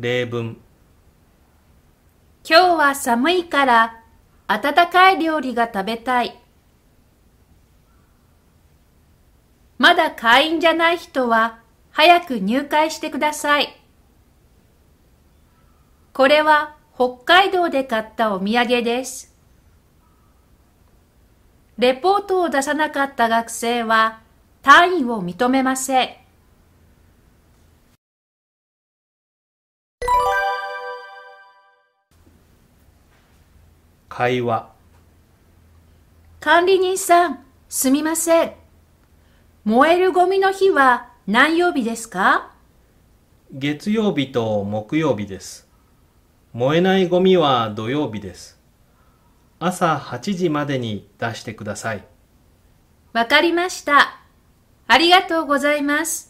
例文今日は寒いから温かい料理が食べたい。まだ会員じゃない人は早く入会してください。これは北海道で買ったお土産です。レポートを出さなかった学生は単位を認めません。会話管理人さん、すみません。燃えるゴミの日は何曜日ですか？月曜日と木曜日です。燃えないゴミは土曜日です。朝8時までに出してください。わかりました。ありがとうございます。